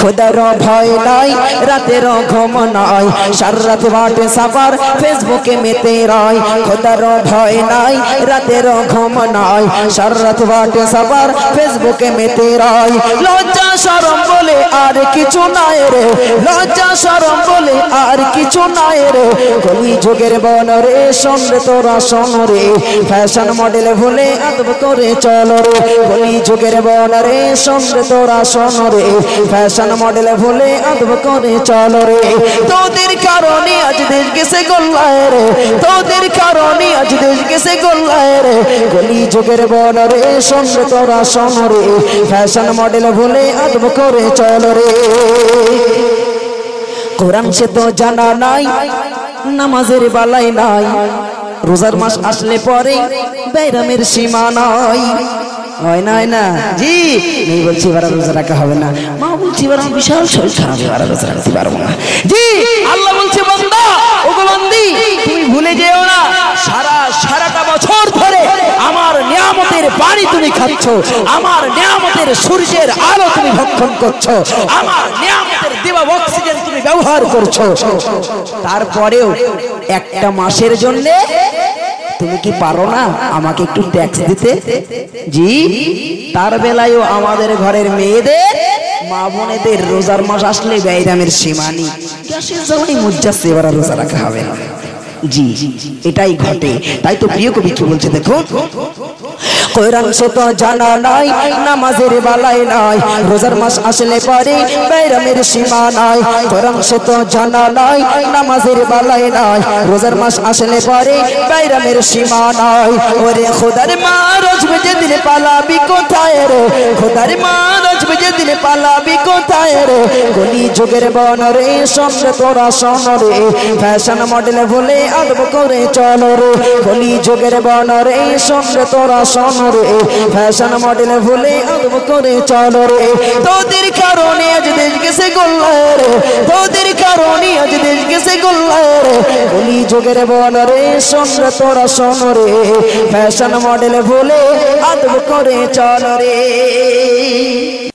খোদার ভয় নাই, রাতের ঘুম নাই, সার রাত বাটে সাফার, ফেসবুকে মেতে রায়। খোদার ভয় নাই, রাতের ঘুম নাই, সার রাত বাটে সাফার, ফেসবুকে মেতে রায়। লজ্জা, শরম বলে আর কিছু নাই রে। লজ্জা, শরম বলে আর কিছু নাই রে। কলি যুগের বন রে সন্রে তোরা শোন রে। ফ্যাশন মডেল ভুলে আদব করে চল রে। কলি যুগের বন রে সন্রে তোরা শোন রে। ফ্যাশন মডেল ভুলে আদব করে চল রে। তোদের কারণে আজ দেশ গেছে গোল্লায় রে। তোদের কারণে আজ দেশ গেছে গোল্লায় রে। কলি যুগের বন রে সন্রে তোরা রে। ফ্যাশন মডেল ভুলে আদব করে চল রে। কোরআন সে তো জানা নাই, নামাজের বালাই নাই। রোজার মাস আসলে পরে বেরামের সীমা নাই। হয় না হয় না। জি বলছি এবার রোজা রাখা হবে না। মা বলছি, এবার আমার বিশাল শরীর খারাপ, এবার রোজা রাখতে পারব না। জি, আল্লাহ বলছে, বান্দা, ওগো বান্দি, তুমি ভুলে যেও না। সারা, সারাটা বছর ধরে আমার নিয়ামতের পানি তুমি খাচ্ছ, আমার নিয়ামতের সূর্যের আলো তুমি ভক্ষণ করছ, আমার নিয়ামতের দেওয়া অক্সিজেন তুমি ব্যবহার করছ। তারপরেও একটা মাসের জন্য তুমি কি পারো না আমাকে একটু ট্যাক্স দিতে? জি, তার বেলায়ও আমাদের ঘরের মেয়েদের, মা বোনেদের রোজার মাস আসলে ব্যয়রামের সীমা নেই মুজ্জাচ্ছে এবার রোজা রাখা হবে না। জি, এটাই ঘটে। তাই তো প্রিয় কবি কি বলছে দেখো কোরআন সে তো জানা নাই, নামাজের বালাই নাই, রোজার মাস আসলে পরে বেরামের সীমা নাই কোরআন সে তো জানা নাই, নামাজের বালাই নাই, রোজার মাস আসলে পরে বেরামের সীমা নাই। ওরে খোদার মা রোজ বেজে দিলে পালাবি কোথায় রে? খোদার মা রোজ বেজে দিলে পালাবি কোথায় রে? গলি যুগের বন রে সঙ্গে তোরা শোন রে। ফ্যাশন মডেল বলে আদব করে চল রে। গলি যুগের বন রে সঙ্গে তোরা শোন রে। ফ্যাশন মডেল ভুলে আদব করে চল রে। তোদের কারণে আজ দেশ গেছে গোল্লার তোদের কারণে আজ দেশ গেছে গোল্লার গলি যুগের বল রে শোন তোরা শোন রে। ফ্যাশন মডেল ভুলে আদব করে চল রে।